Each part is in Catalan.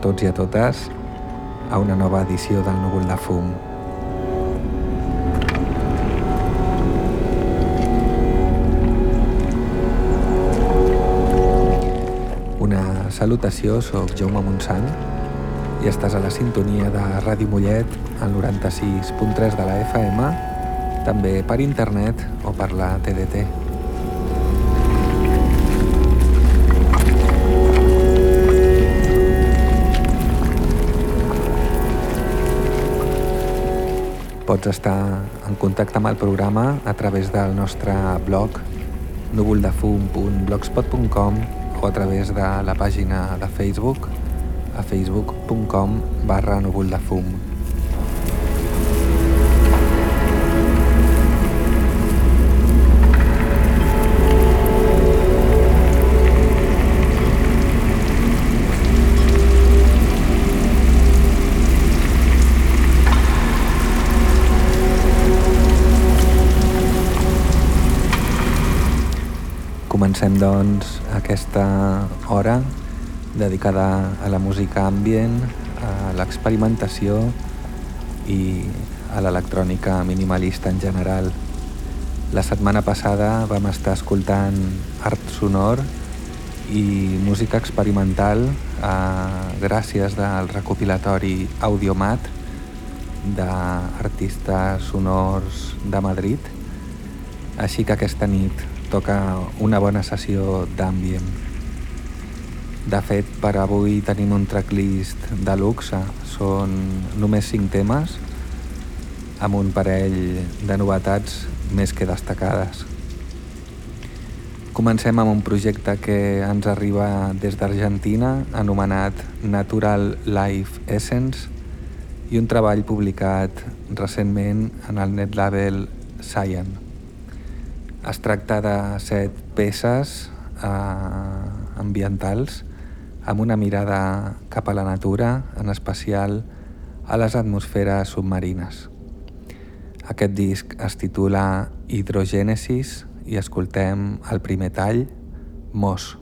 tots i a totes a una nova edició del Núvol de Fum. Una salutació, sóc Jaume Montsant i estàs a la sintonia de Ràdio Mollet al 96.3 de la FM, també per internet o per la TDT. Pots estar en contacte amb el programa a través del nostre blog núvoldefum.blogspot.com o a través de la pàgina de Facebook a facebook.com barra núvoldefum. Comencem, doncs, aquesta hora dedicada a la música ambient, a l'experimentació i a l'electrònica minimalista en general. La setmana passada vam estar escoltant art sonor i música experimental eh, gràcies del recopilatori Audiomat d'artistes sonors de Madrid. Així que aquesta nit toca una bona sessió d'ambient. De fet, per avui tenim un tracklist de luxe. Són només 5 temes amb un parell de novetats més que destacades. Comencem amb un projecte que ens arriba des d'Argentina anomenat Natural Life Essence i un treball publicat recentment en el net label Cyan. Es tracta de set peces eh, ambientals amb una mirada cap a la natura, en especial a les atmosferes submarines. Aquest disc es titula Hidrogènesis i escoltem el primer tall, Mos.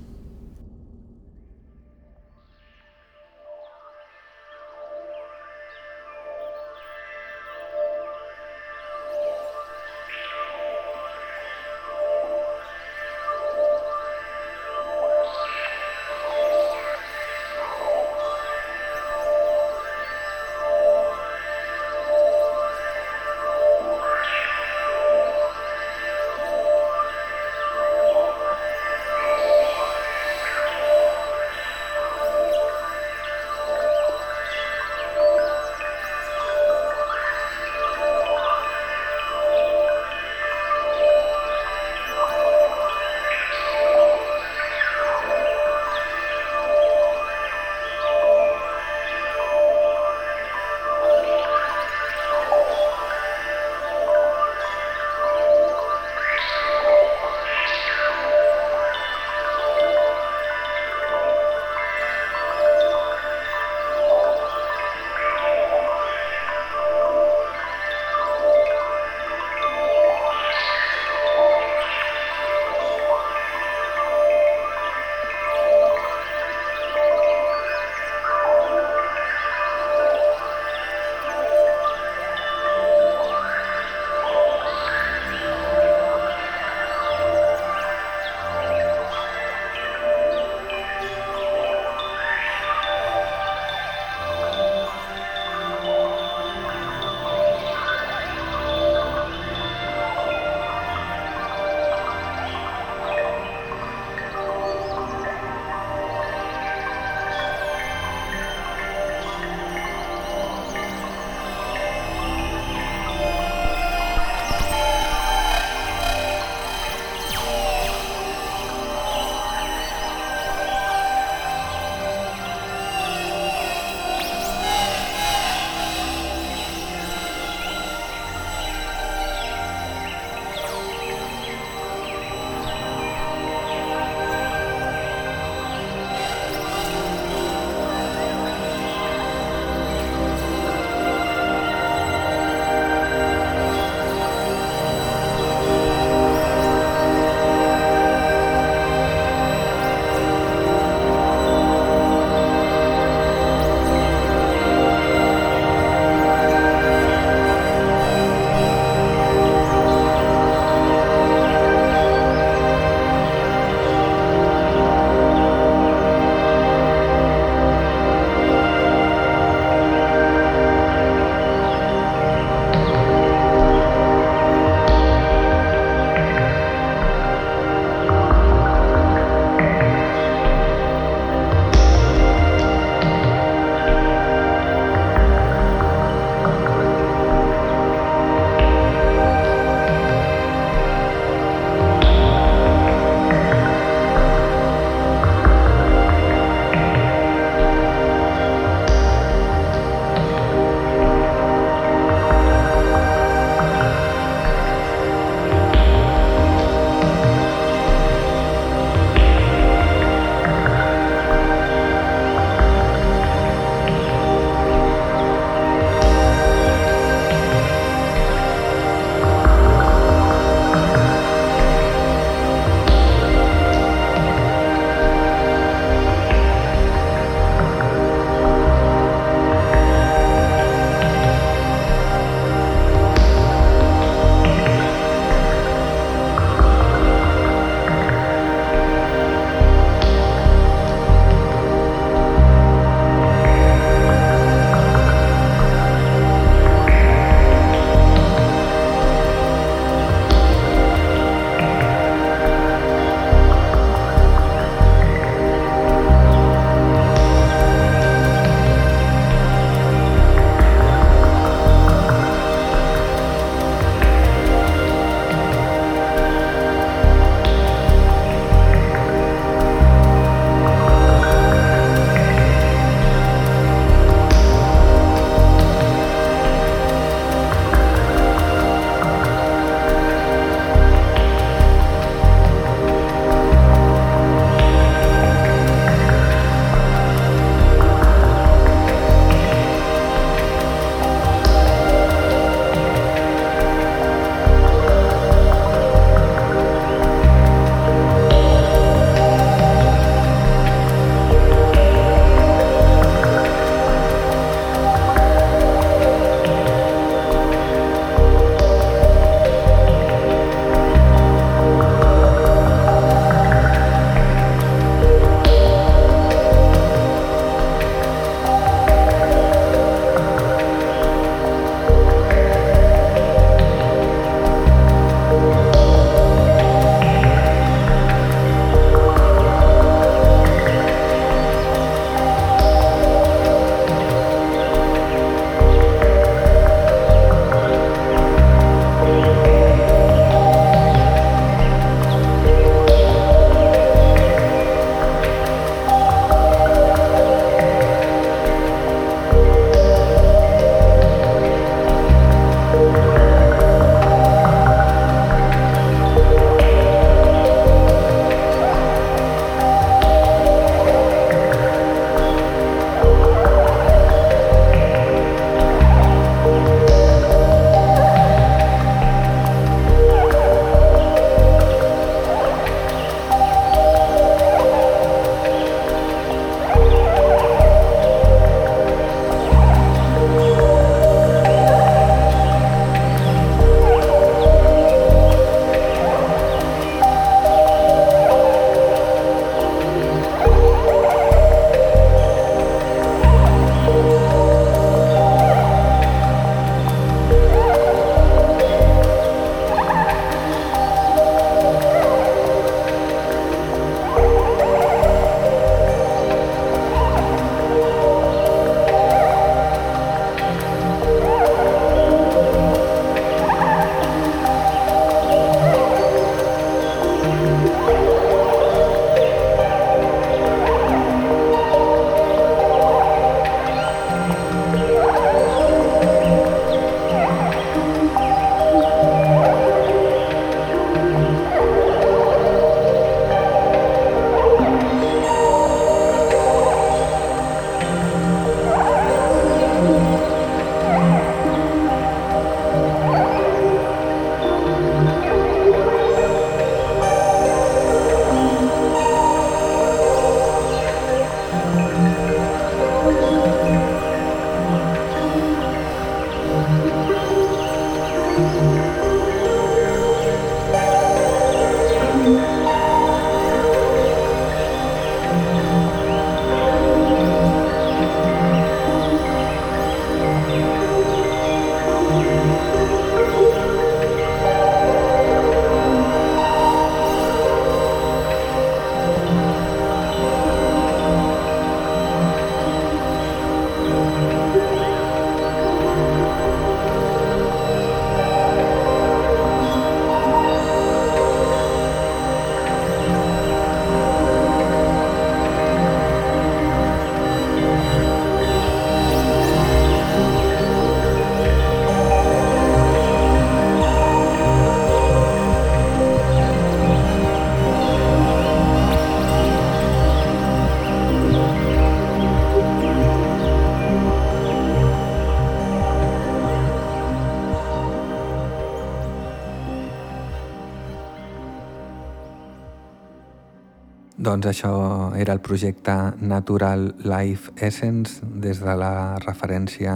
Doncs això era el projecte Natural Life Essence des de la referència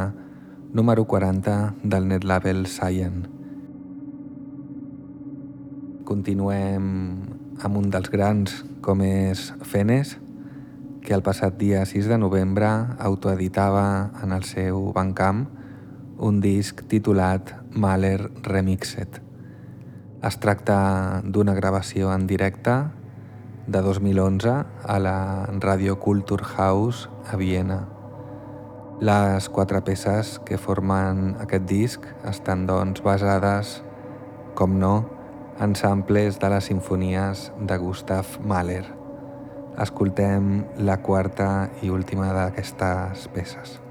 número 40 del netlabel Cyan. Continuem amb un dels grans com és Fenes, que el passat dia 6 de novembre autoeditava en el seu Bandcamp un disc titulat Mahler Remixed. Es tracta d'una gravació en directe de 2011 a la Radio Kulturhaus a Viena. Les quatre peces que formen aquest disc estan doncs basades, com no, en samples de les sinfonies de Gustav Mahler. Escoltem la quarta i última d'aquestes peces.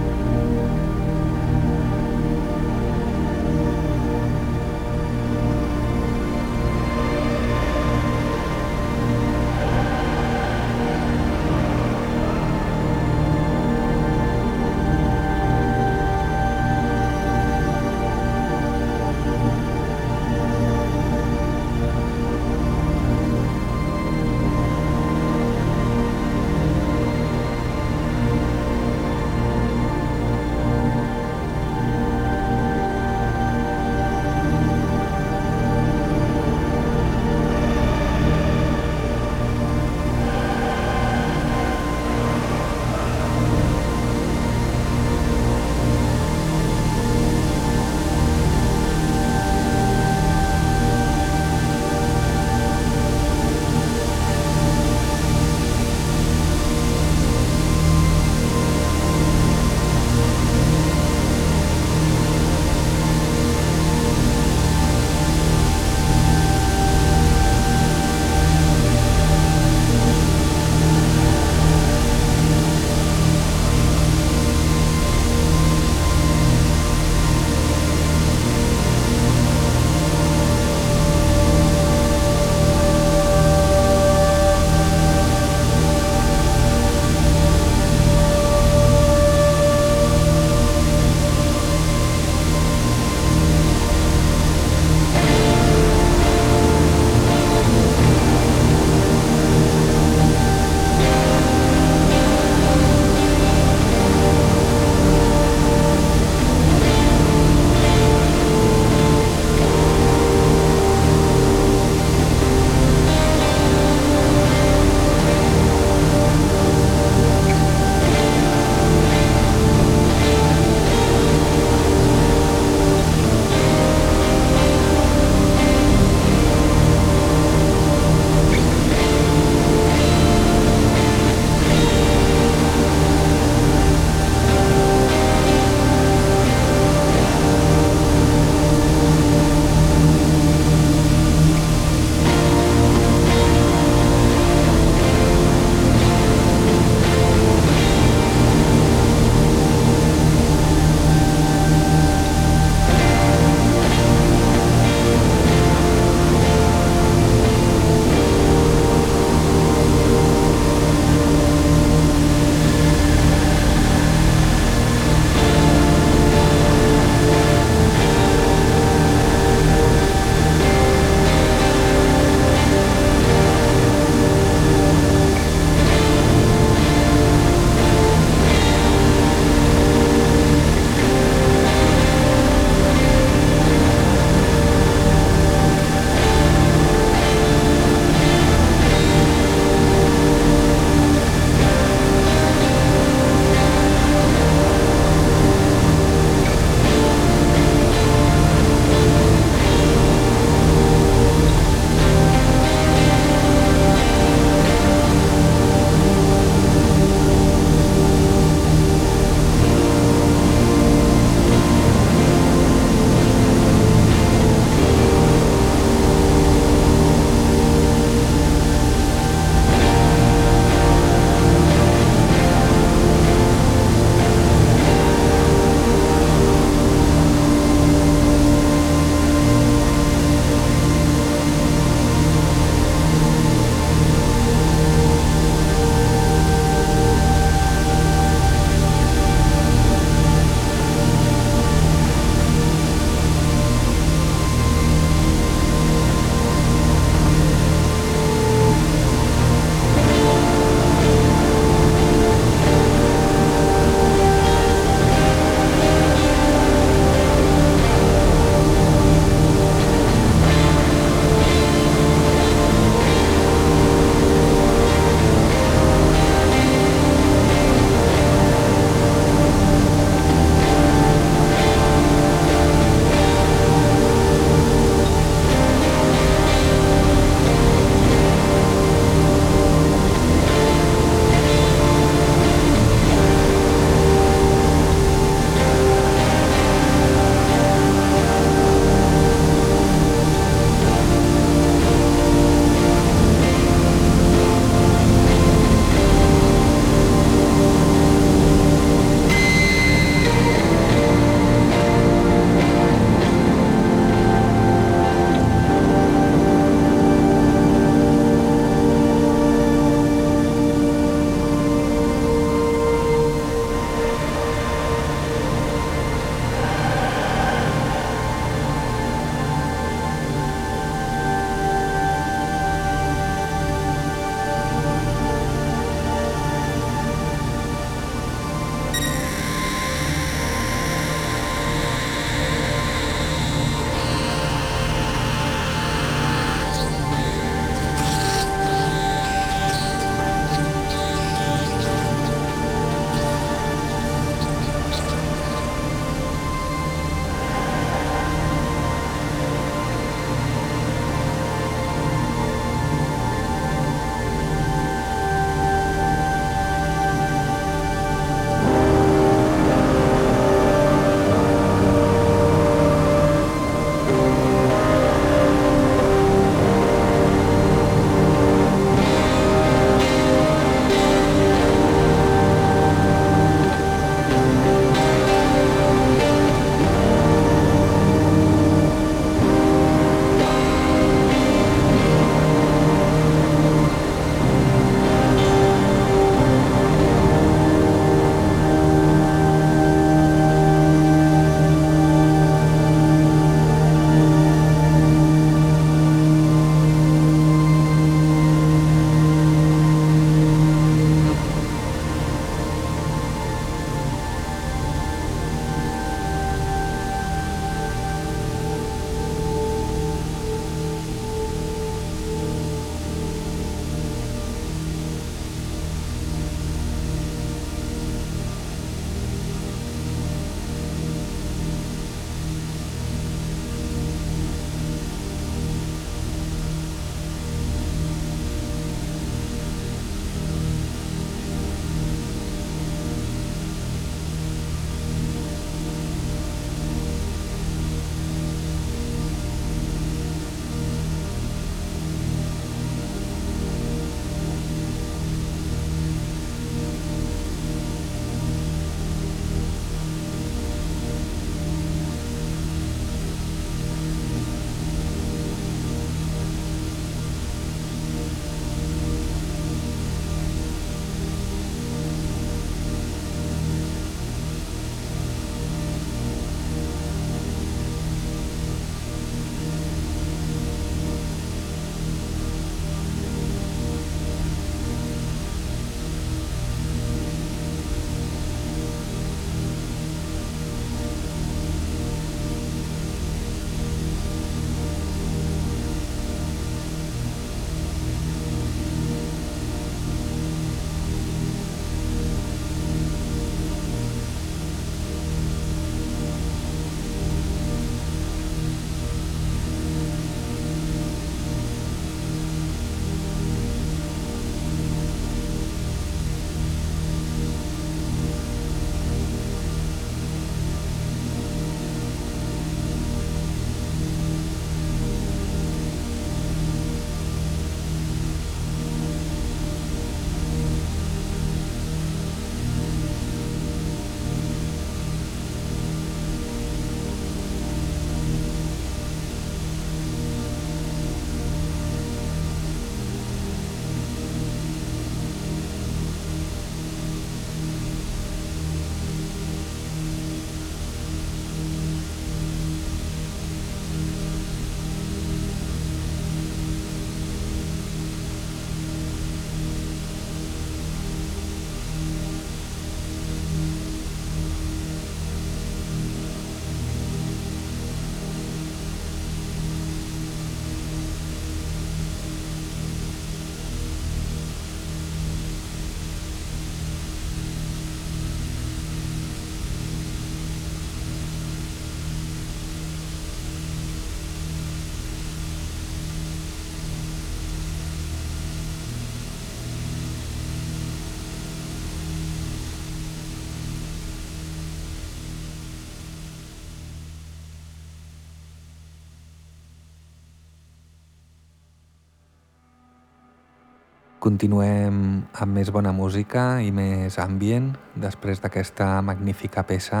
Continuem amb més bona música i més ambient després d'aquesta magnífica peça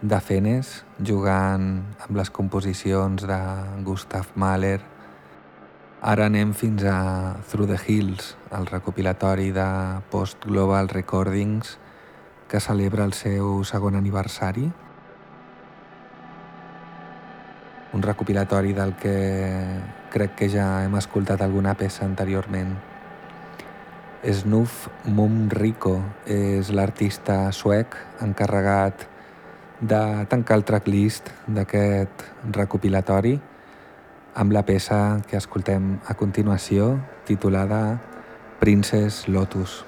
de Fenes jugant amb les composicions de Gustav Mahler. Ara anem fins a Through the Hills, el recopilatori de Post Global Recordings que celebra el seu segon aniversari. Un recopilatori del que crec que ja hem escoltat alguna peça anteriorment. Snuf Mumrico és l'artista suec encarregat de tancar el tracklist d'aquest recopilatori amb la peça que escoltem a continuació titulada Princess Lotus.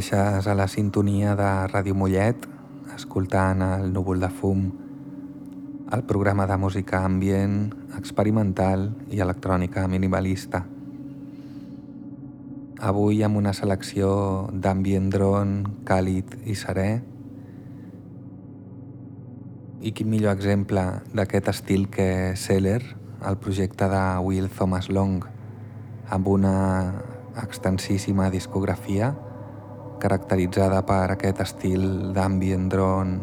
Segueixes a la sintonia de Ràdio Mollet, escoltant el núvol de fum, el programa de música ambient, experimental i electrònica minimalista. Avui amb una selecció d'ambient drone càlid i serè, i quin millor exemple d'aquest estil que Seller, el projecte de Will Thomas Long, amb una extensíssima discografia caracteritzada per aquest estil d'ambient drone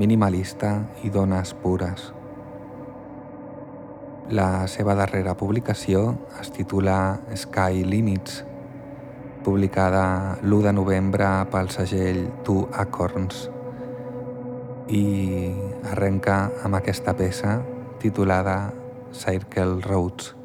minimalista i dones pures. La seva darrera publicació es titula Sky Limits, publicada l'1 de novembre pel segell Two Acorns i arrenca amb aquesta peça titulada Circle Roads.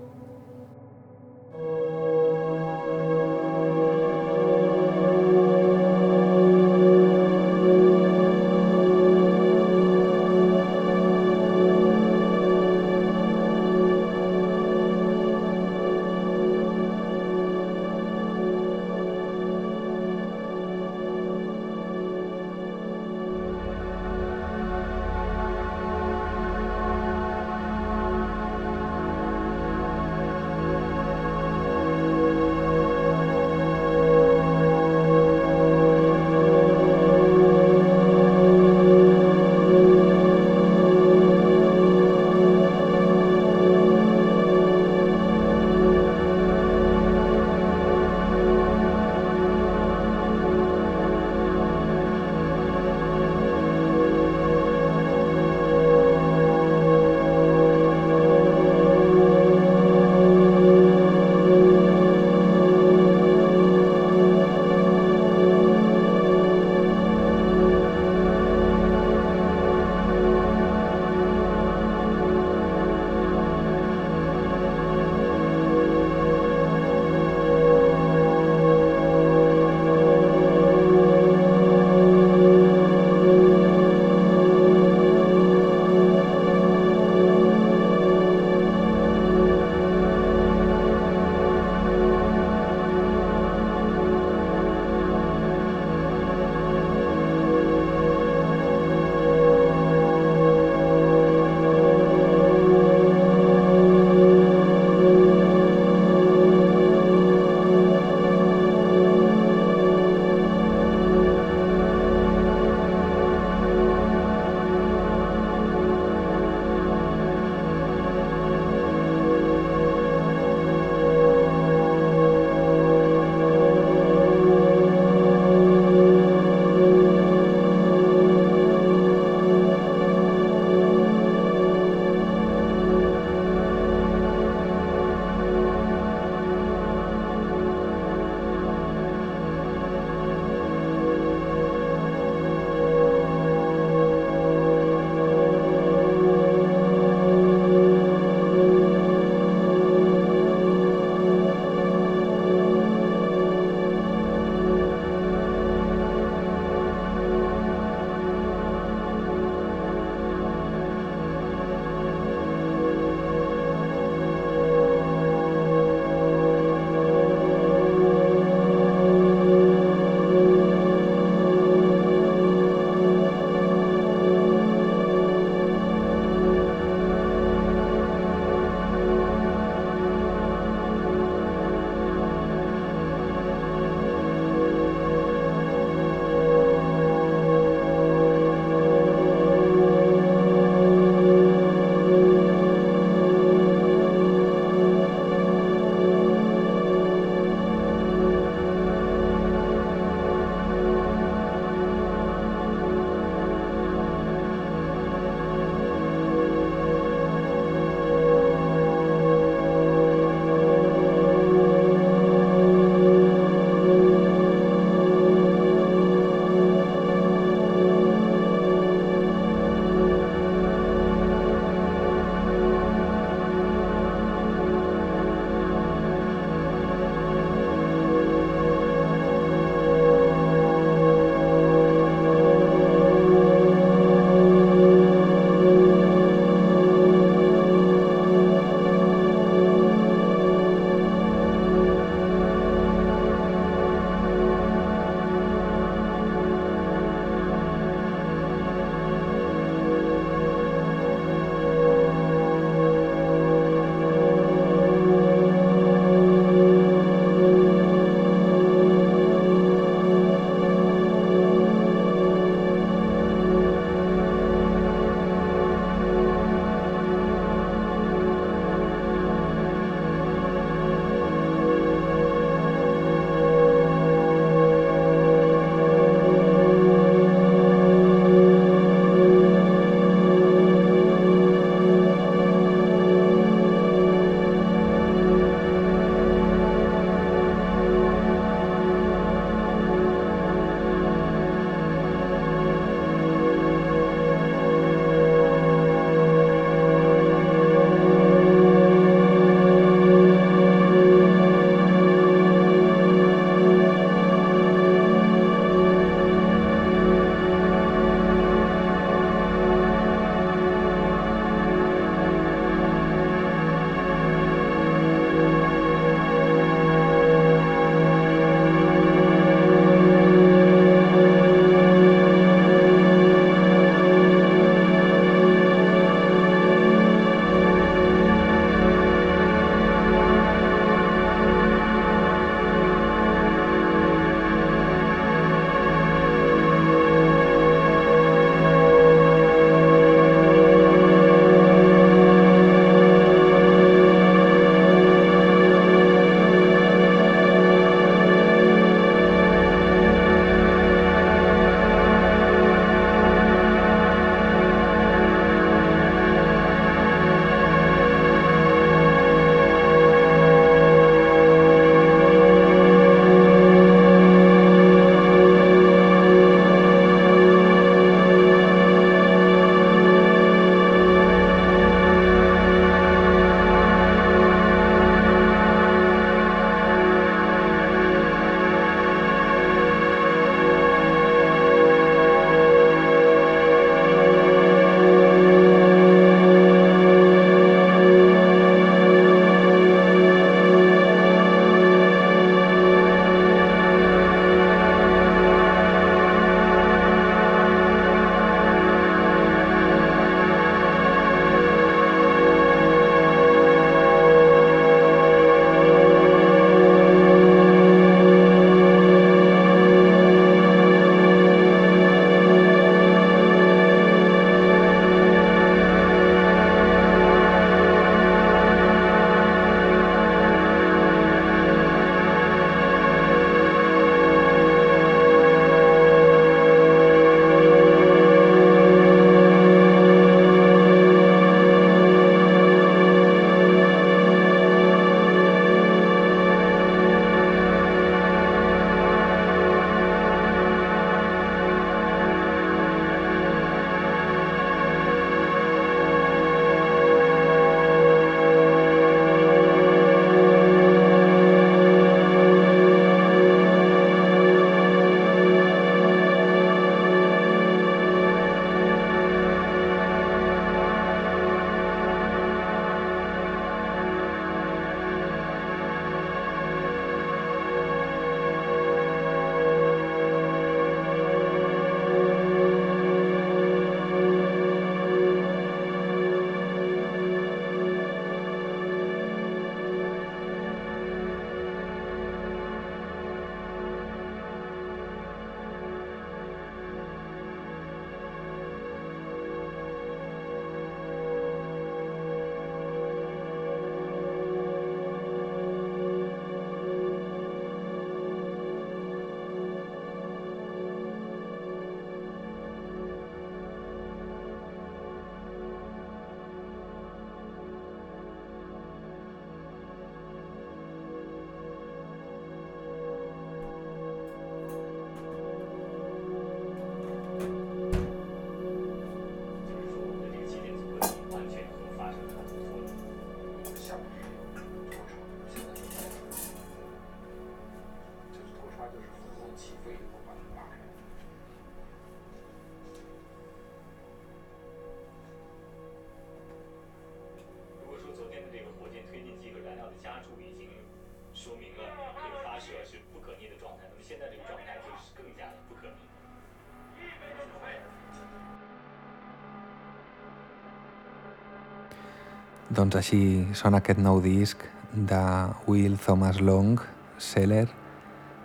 Doncs així sona aquest nou disc de Will Thomas Long, Seller,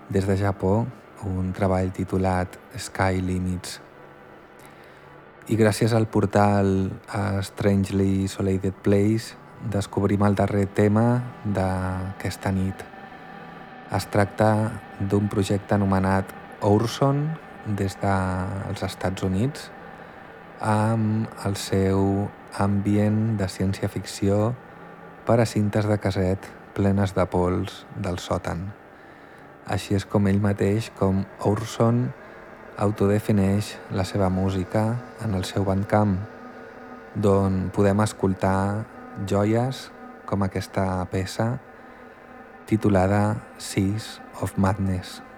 des de Japó, un treball titulat Sky Limits. I gràcies al portal Strangely Isolated Place descobrim el darrer tema d'aquesta nit. Es tracta d'un projecte anomenat Orson des dels Estats Units amb el seu ambient de ciència-ficció per a cintes de caset plenes de pols del sòtan. Així és com ell mateix, com Orson, autodefineix la seva música en el seu bandcamp, d'on podem escoltar joies com aquesta peça titulada Seas of Madness.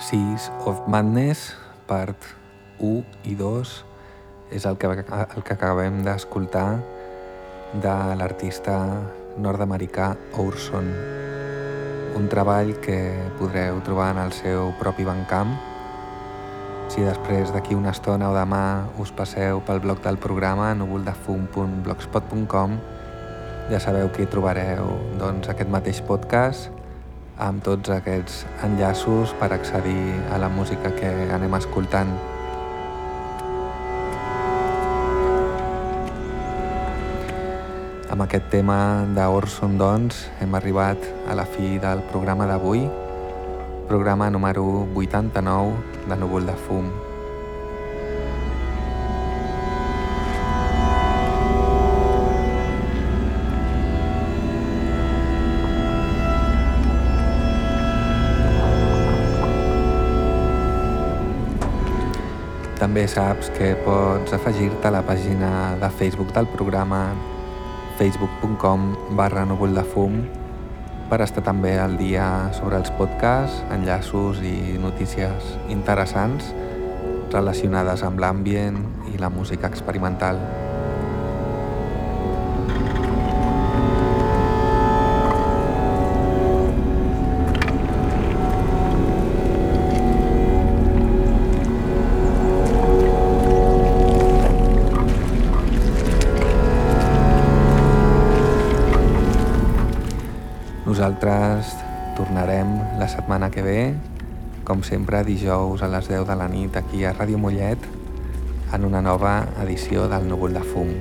Seas of Madness, part 1 i 2, és el que, el que acabem d'escoltar de l'artista nord-americà Orson. Un treball que podreu trobar en el seu propi bancamp. Si després d'aquí una estona o demà us passeu pel blog del programa núvoldefum.blogspot.com ja sabeu que hi trobareu doncs, aquest mateix podcast amb tots aquests enllaços per accedir a la música que anem escoltant. Amb aquest tema d'Orson, doncs, hem arribat a la fi del programa d'avui, programa número 89 de Núvol de Fum. També saps que pots afegir-te a la pàgina de Facebook del programa facebook.com barra núvol de fum per estar també al dia sobre els podcasts, enllaços i notícies interessants relacionades amb l'ambient i la música experimental. Nosaltres tornarem la setmana que ve, com sempre dijous a les 10 de la nit aquí a Ràdio Mollet, en una nova edició del Núvol de Fum.